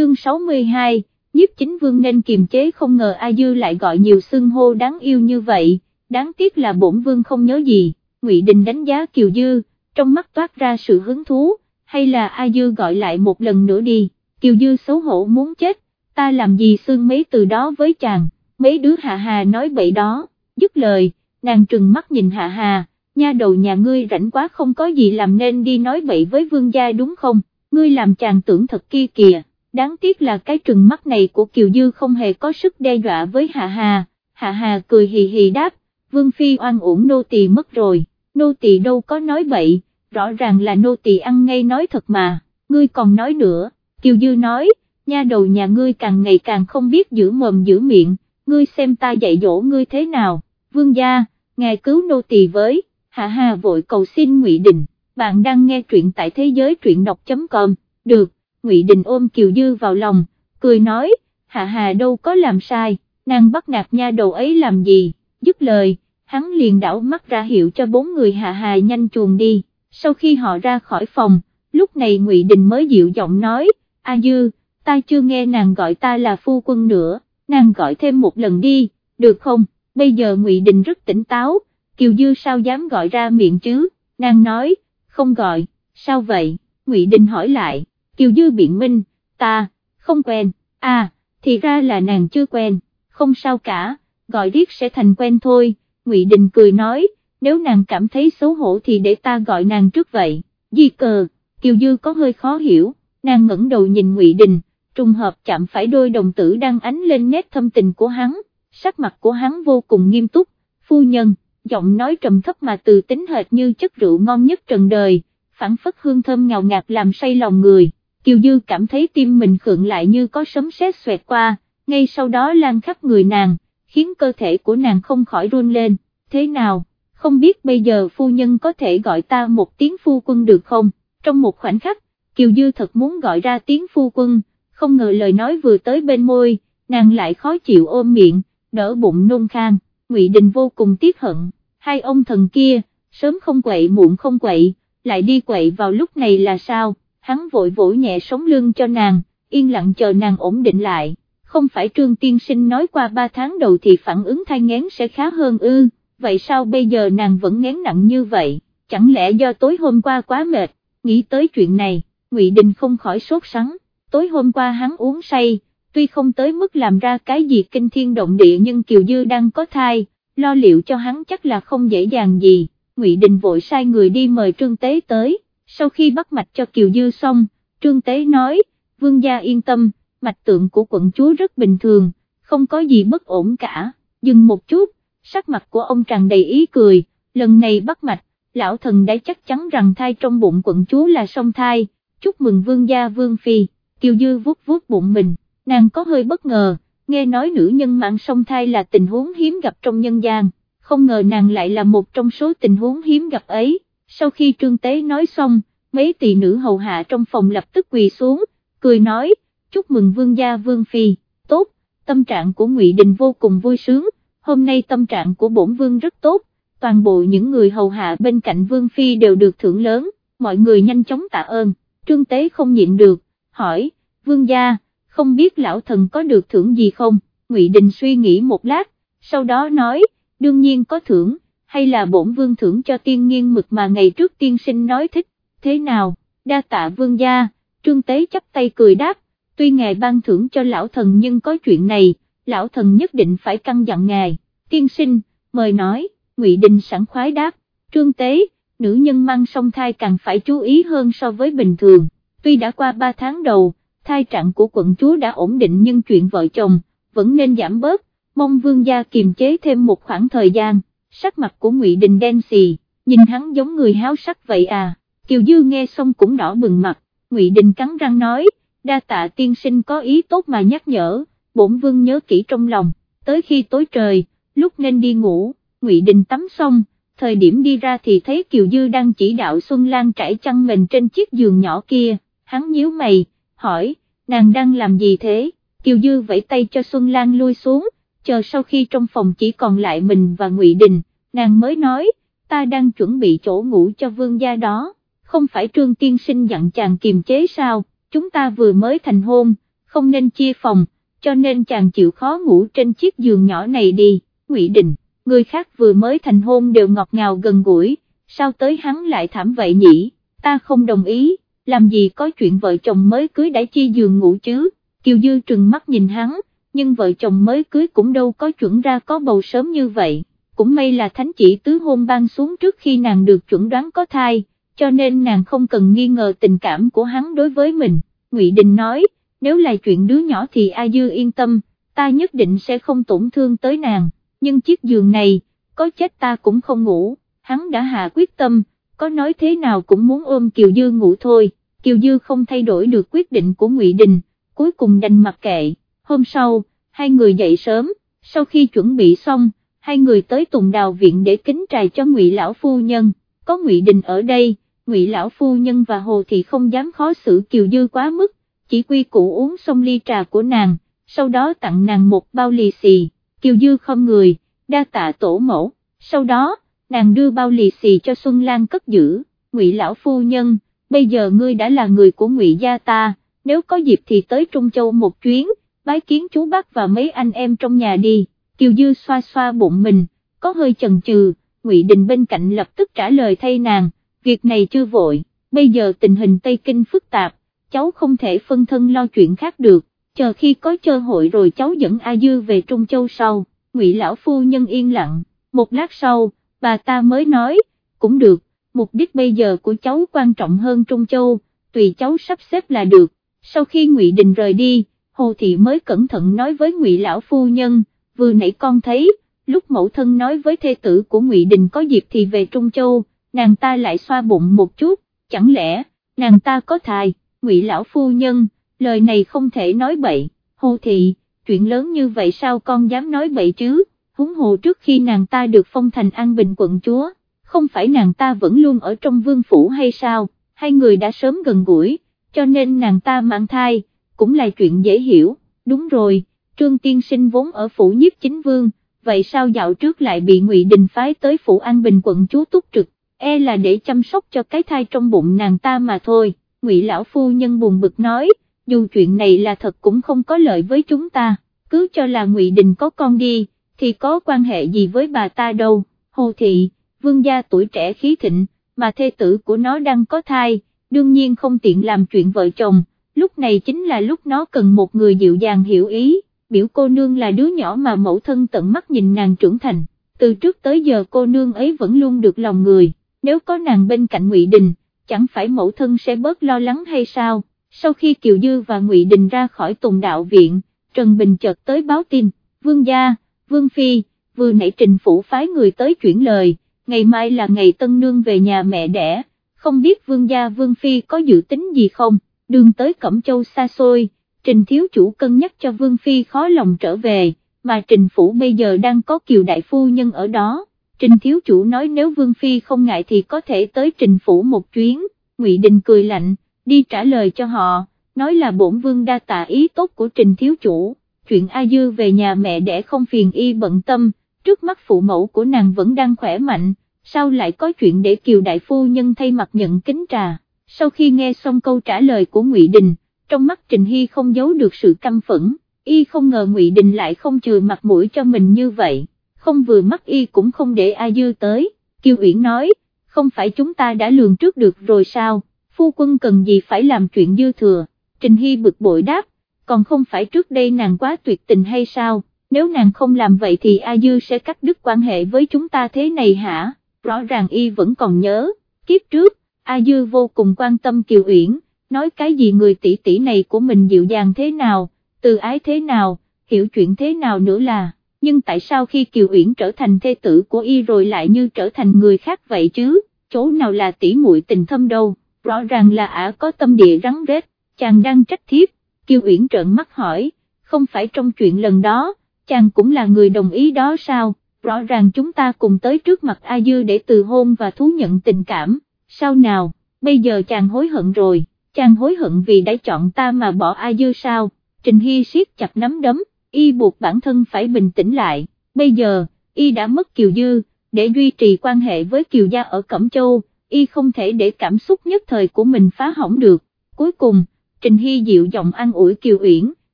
chương 62, nhiếp chính vương nên kiềm chế không ngờ A Dư lại gọi nhiều xưng hô đáng yêu như vậy, đáng tiếc là bổn vương không nhớ gì, Ngụy Đình đánh giá Kiều Dư, trong mắt toát ra sự hứng thú, hay là A Dư gọi lại một lần nữa đi, Kiều Dư xấu hổ muốn chết, ta làm gì xương mấy từ đó với chàng, mấy đứa hạ hà nói bậy đó, dứt lời, nàng trừng mắt nhìn hạ hà, nha đầu nhà ngươi rảnh quá không có gì làm nên đi nói bậy với vương gia đúng không, ngươi làm chàng tưởng thật kia kìa, đáng tiếc là cái trừng mắt này của Kiều Dư không hề có sức đe dọa với hạ hà, hạ hà cười hì hì đáp, vương phi oan uổng nô tỳ mất rồi, nô tỳ đâu có nói bậy, rõ ràng là nô tỳ ăn ngay nói thật mà, ngươi còn nói nữa, Kiều Dư nói, nha đầu nhà ngươi càng ngày càng không biết giữ mồm giữ miệng, ngươi xem ta dạy dỗ ngươi thế nào, vương gia, ngài cứu nô tỳ với, hạ hà vội cầu xin ngụy Đình, bạn đang nghe truyện tại thế giới truyện đọc.com, được, ngụy Đình ôm Kiều Dư vào lòng, cười nói, hạ hà đâu có làm sai, nàng bắt nạt nha đầu ấy làm gì, dứt lời, hắn liền đảo mắt ra hiệu cho bốn người hạ hà nhanh chuồn đi, sau khi họ ra khỏi phòng, lúc này ngụy Đình mới dịu giọng nói, A Dư, ta chưa nghe nàng gọi ta là phu quân nữa, nàng gọi thêm một lần đi, được không, bây giờ ngụy Đình rất tỉnh táo, Kiều Dư sao dám gọi ra miệng chứ, nàng nói, không gọi, sao vậy, ngụy Đình hỏi lại, Kiều Dư biện minh, ta, không quen, à, thì ra là nàng chưa quen, không sao cả, gọi riết sẽ thành quen thôi, ngụy Đình cười nói, nếu nàng cảm thấy xấu hổ thì để ta gọi nàng trước vậy, di cờ, Kiều Dư có hơi khó hiểu, nàng ngẩng đầu nhìn ngụy Đình, trùng hợp chạm phải đôi đồng tử đang ánh lên nét thâm tình của hắn, sắc mặt của hắn vô cùng nghiêm túc, phu nhân, giọng nói trầm thấp mà từ tính hệt như chất rượu ngon nhất trần đời, phản phất hương thơm ngào ngạt làm say lòng người, Kiều Dư cảm thấy tim mình khựng lại như có sấm sét xoẹt qua, ngay sau đó lan khắp người nàng, khiến cơ thể của nàng không khỏi run lên, thế nào, không biết bây giờ phu nhân có thể gọi ta một tiếng phu quân được không, trong một khoảnh khắc, Kiều Dư thật muốn gọi ra tiếng phu quân, không ngờ lời nói vừa tới bên môi, nàng lại khó chịu ôm miệng, đỡ bụng nôn khang, Ngụy Đình vô cùng tiếc hận, hai ông thần kia, sớm không quậy muộn không quậy, lại đi quậy vào lúc này là sao, hắn vội vỗ nhẹ sống lưng cho nàng, yên lặng chờ nàng ổn định lại, không phải trương tiên sinh nói qua ba tháng đầu thì phản ứng thai ngén sẽ khá hơn ư, vậy sao bây giờ nàng vẫn ngén nặng như vậy, chẳng lẽ do tối hôm qua quá mệt, nghĩ tới chuyện này, Ngụy Đình không khỏi sốt sắng, tối hôm qua hắn uống say, tuy không tới mức làm ra cái gì kinh thiên động địa nhưng Kiều Dư đang có thai, lo liệu cho hắn chắc là không dễ dàng gì, Ngụy Đình vội sai người đi mời Trương Tế tới, sau khi bắt mạch cho Kiều Dư xong, Trương Tế nói, vương gia yên tâm, mạch tượng của quận chúa rất bình thường, không có gì bất ổn cả, dừng một chút, sắc mặt của ông tràn đầy ý cười, lần này bắt mạch, lão thần đã chắc chắn rằng thai trong bụng quận chúa là song thai, chúc mừng vương gia vương phi, Kiều Dư vuốt vuốt bụng mình, nàng có hơi bất ngờ, nghe nói nữ nhân mạng song thai là tình huống hiếm gặp trong nhân gian, không ngờ nàng lại là một trong số tình huống hiếm gặp ấy, sau khi trương tế nói xong, mấy tỷ nữ hầu hạ trong phòng lập tức quỳ xuống, cười nói, chúc mừng vương gia vương phi, tốt, tâm trạng của ngụy Đình vô cùng vui sướng, hôm nay tâm trạng của bổn vương rất tốt, toàn bộ những người hầu hạ bên cạnh vương phi đều được thưởng lớn, mọi người nhanh chóng tạ ơn, trương tế không nhịn được, hỏi, vương gia, không biết lão thần có được thưởng gì không, Ngụy Đình suy nghĩ một lát, sau đó nói, đương nhiên có thưởng, hay là bổn vương thưởng cho tiên nghiên mực mà ngày trước tiên sinh nói thích, thế nào, đa tạ vương gia, trương tế chắp tay cười đáp, tuy ngài ban thưởng cho lão thần nhưng có chuyện này, lão thần nhất định phải căn dặn ngài, tiên sinh, mời nói, Ngụy Đình sẵn khoái đáp, trương tế, nữ nhân mang song thai càng phải chú ý hơn so với bình thường, tuy đã qua 3 tháng đầu, thai trạng của quận chúa đã ổn định nhưng chuyện vợ chồng, vẫn nên giảm bớt, mong vương gia kiềm chế thêm một khoảng thời gian, sắc mặt của ngụy Đình đen xì, nhìn hắn giống người háo sắc vậy à, Kiều Dư nghe xong cũng đỏ bừng mặt, ngụy Đình cắn răng nói, đa tạ tiên sinh có ý tốt mà nhắc nhở, bổn vương nhớ kỹ trong lòng, tới khi tối trời, lúc nên đi ngủ, ngụy Đình tắm xong, thời điểm đi ra thì thấy Kiều Dư đang chỉ đạo Xuân Lan trải chăn mình trên chiếc giường nhỏ kia, hắn nhíu mày, hỏi, nàng đang làm gì thế, Kiều Dư vẫy tay cho Xuân Lan lui xuống, chờ sau khi trong phòng chỉ còn lại mình và Ngụy Đình, nàng mới nói, ta đang chuẩn bị chỗ ngủ cho vương gia đó, không phải trương tiên sinh dặn chàng kiềm chế sao, chúng ta vừa mới thành hôn, không nên chia phòng, cho nên chàng chịu khó ngủ trên chiếc giường nhỏ này đi, Ngụy Đình, người khác vừa mới thành hôn đều ngọt ngào gần gũi, sao tới hắn lại thảm vậy nhỉ, ta không đồng ý, làm gì có chuyện vợ chồng mới cưới đã chia giường ngủ chứ, Kiều Dư trừng mắt nhìn hắn, nhưng vợ chồng mới cưới cũng đâu có chuẩn ra có bầu sớm như vậy, cũng may là thánh chỉ tứ hôn ban xuống trước khi nàng được chuẩn đoán có thai, cho nên nàng không cần nghi ngờ tình cảm của hắn đối với mình, Ngụy Đình nói, nếu là chuyện đứa nhỏ thì A Dư yên tâm, ta nhất định sẽ không tổn thương tới nàng, nhưng chiếc giường này, có chết ta cũng không ngủ, hắn đã hạ quyết tâm, có nói thế nào cũng muốn ôm Kiều Dư ngủ thôi, Kiều Dư không thay đổi được quyết định của Ngụy Đình, cuối cùng đành mặc kệ, hôm sau, hai người dậy sớm, sau khi chuẩn bị xong, hai người tới Tùng Đào Viện để kính trài cho Ngụy Lão Phu Nhân, có Ngụy Đình ở đây, Ngụy Lão Phu Nhân và Hồ Thị không dám khó xử Kiều Dư quá mức, chỉ quy củ uống xong ly trà của nàng, sau đó tặng nàng một bao lì xì, Kiều Dư không người, đa tạ tổ mẫu, sau đó, nàng đưa bao lì xì cho Xuân Lan cất giữ, Ngụy Lão Phu Nhân, bây giờ ngươi đã là người của Ngụy gia ta, nếu có dịp thì tới Trung Châu một chuyến, bái kiến chú bác và mấy anh em trong nhà đi, Kiều Dư xoa xoa bụng mình, có hơi chần chừ, Ngụy Đình bên cạnh lập tức trả lời thay nàng, việc này chưa vội, bây giờ tình hình Tây Kinh phức tạp, cháu không thể phân thân lo chuyện khác được, chờ khi có cơ hội rồi cháu dẫn A Dư về Trung Châu sau, Ngụy Lão Phu Nhân yên lặng, một lát sau, bà ta mới nói, cũng được, mục đích bây giờ của cháu quan trọng hơn Trung Châu, tùy cháu sắp xếp là được, sau khi Ngụy Đình rời đi, Hồ Thị mới cẩn thận nói với Ngụy Lão Phu Nhân, vừa nãy con thấy, lúc mẫu thân nói với thê tử của Ngụy Đình có dịp thì về Trung Châu, nàng ta lại xoa bụng một chút, chẳng lẽ, nàng ta có thai, Ngụy Lão Phu Nhân, lời này không thể nói bậy, Hồ Thị, chuyện lớn như vậy sao con dám nói bậy chứ, huống hồ trước khi nàng ta được phong thành an bình quận chúa, không phải nàng ta vẫn luôn ở trong vương phủ hay sao, hai người đã sớm gần gũi, cho nên nàng ta mang thai, cũng là chuyện dễ hiểu, đúng rồi, Trương Tiên Sinh vốn ở phủ nhiếp chính vương, vậy sao dạo trước lại bị Ngụy Đình phái tới phủ An Bình quận chúa túc trực, e là để chăm sóc cho cái thai trong bụng nàng ta mà thôi, Ngụy Lão Phu Nhân buồn bực nói, dù chuyện này là thật cũng không có lợi với chúng ta, cứ cho là Ngụy Đình có con đi, thì có quan hệ gì với bà ta đâu, Hồ Thị, vương gia tuổi trẻ khí thịnh, mà thê tử của nó đang có thai, đương nhiên không tiện làm chuyện vợ chồng, lúc này chính là lúc nó cần một người dịu dàng hiểu ý, biểu cô nương là đứa nhỏ mà mẫu thân tận mắt nhìn nàng trưởng thành, từ trước tới giờ cô nương ấy vẫn luôn được lòng người, nếu có nàng bên cạnh Ngụy Đình, chẳng phải mẫu thân sẽ bớt lo lắng hay sao, sau khi Kiều Dư và Ngụy Đình ra khỏi Tùng Đạo Viện, Trần Bình chợt tới báo tin, Vương Gia, Vương Phi, vừa nãy trình phủ phái người tới chuyển lời, ngày mai là ngày tân nương về nhà mẹ đẻ, không biết Vương Gia Vương Phi có dự tính gì không, đường tới Cẩm Châu xa xôi, trình thiếu chủ cân nhắc cho Vương Phi khó lòng trở về, mà trình phủ bây giờ đang có Kiều Đại Phu Nhân ở đó. Trình thiếu chủ nói nếu Vương Phi không ngại thì có thể tới trình phủ một chuyến, Ngụy Đình cười lạnh, đi trả lời cho họ, nói là bổn Vương đa tạ ý tốt của trình thiếu chủ, chuyện A Dư về nhà mẹ để không phiền y bận tâm, trước mắt phụ mẫu của nàng vẫn đang khỏe mạnh, sao lại có chuyện để Kiều Đại Phu Nhân thay mặt nhận kính trà, sau khi nghe xong câu trả lời của Ngụy Đình, trong mắt Trình Hy không giấu được sự căm phẫn, y không ngờ Ngụy Đình lại không chừa mặt mũi cho mình như vậy không vừa mắt y cũng không để A Dư tới, Kiều Uyển nói, không phải chúng ta đã lường trước được rồi sao, phu quân cần gì phải làm chuyện dư thừa, Trình Hy bực bội đáp, còn không phải trước đây nàng quá tuyệt tình hay sao, nếu nàng không làm vậy thì A Dư sẽ cắt đứt quan hệ với chúng ta thế này hả, rõ ràng y vẫn còn nhớ, kiếp trước, A Dư vô cùng quan tâm Kiều Uyển, nói cái gì người tỷ tỷ này của mình dịu dàng thế nào, từ ái thế nào, hiểu chuyện thế nào nữa là nhưng tại sao khi Kiều Uyển trở thành thê tử của y rồi lại như trở thành người khác vậy chứ, chỗ nào là tỷ muội tình thâm đâu, rõ ràng là ả có tâm địa rắn rết, chàng đang trách thiếp, Kiều Uyển trợn mắt hỏi, không phải trong chuyện lần đó, chàng cũng là người đồng ý đó sao, rõ ràng chúng ta cùng tới trước mặt A Dư để từ hôn và thú nhận tình cảm, sao nào, bây giờ chàng hối hận rồi, chàng hối hận vì đã chọn ta mà bỏ A Dư sao, Trình Hy siết chặt nắm đấm, y buộc bản thân phải bình tĩnh lại, bây giờ, y đã mất Kiều Dư, để duy trì quan hệ với Kiều Gia ở Cẩm Châu, y không thể để cảm xúc nhất thời của mình phá hỏng được, cuối cùng, Trình Hy dịu giọng an ủi Kiều Uyển,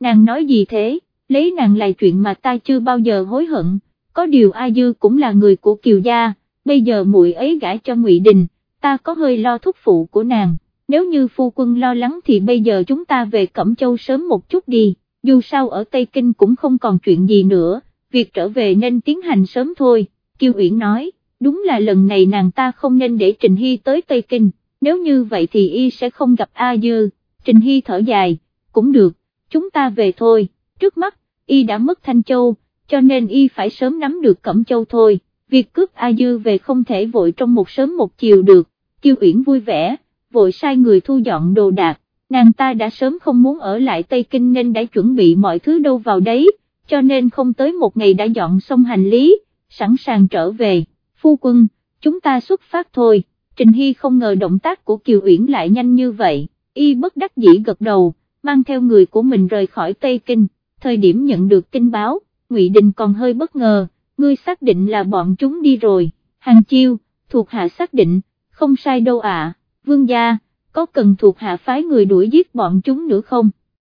nàng nói gì thế, lấy nàng là chuyện mà ta chưa bao giờ hối hận, có điều A Dư cũng là người của Kiều Gia, bây giờ muội ấy gãi cho Ngụy Đình, ta có hơi lo thúc phụ của nàng, nếu như phu quân lo lắng thì bây giờ chúng ta về Cẩm Châu sớm một chút đi, dù sao ở Tây Kinh cũng không còn chuyện gì nữa, việc trở về nên tiến hành sớm thôi, Kiều Uyển nói, đúng là lần này nàng ta không nên để Trình Hy tới Tây Kinh, nếu như vậy thì y sẽ không gặp A Dư, Trình Hy thở dài, cũng được, chúng ta về thôi, trước mắt, y đã mất Thanh Châu, cho nên y phải sớm nắm được Cẩm Châu thôi, việc cướp A Dư về không thể vội trong một sớm một chiều được, Kiều Uyển vui vẻ, vội sai người thu dọn đồ đạc, nàng ta đã sớm không muốn ở lại Tây Kinh nên đã chuẩn bị mọi thứ đâu vào đấy, cho nên không tới một ngày đã dọn xong hành lý, sẵn sàng trở về, phu quân, chúng ta xuất phát thôi, Trình Hy không ngờ động tác của Kiều Uyển lại nhanh như vậy, y bất đắc dĩ gật đầu, mang theo người của mình rời khỏi Tây Kinh, thời điểm nhận được tin báo, Ngụy Đình còn hơi bất ngờ, ngươi xác định là bọn chúng đi rồi, hàng chiêu, thuộc hạ xác định, không sai đâu ạ, vương gia, có cần thuộc hạ phái người đuổi giết bọn chúng nữa không?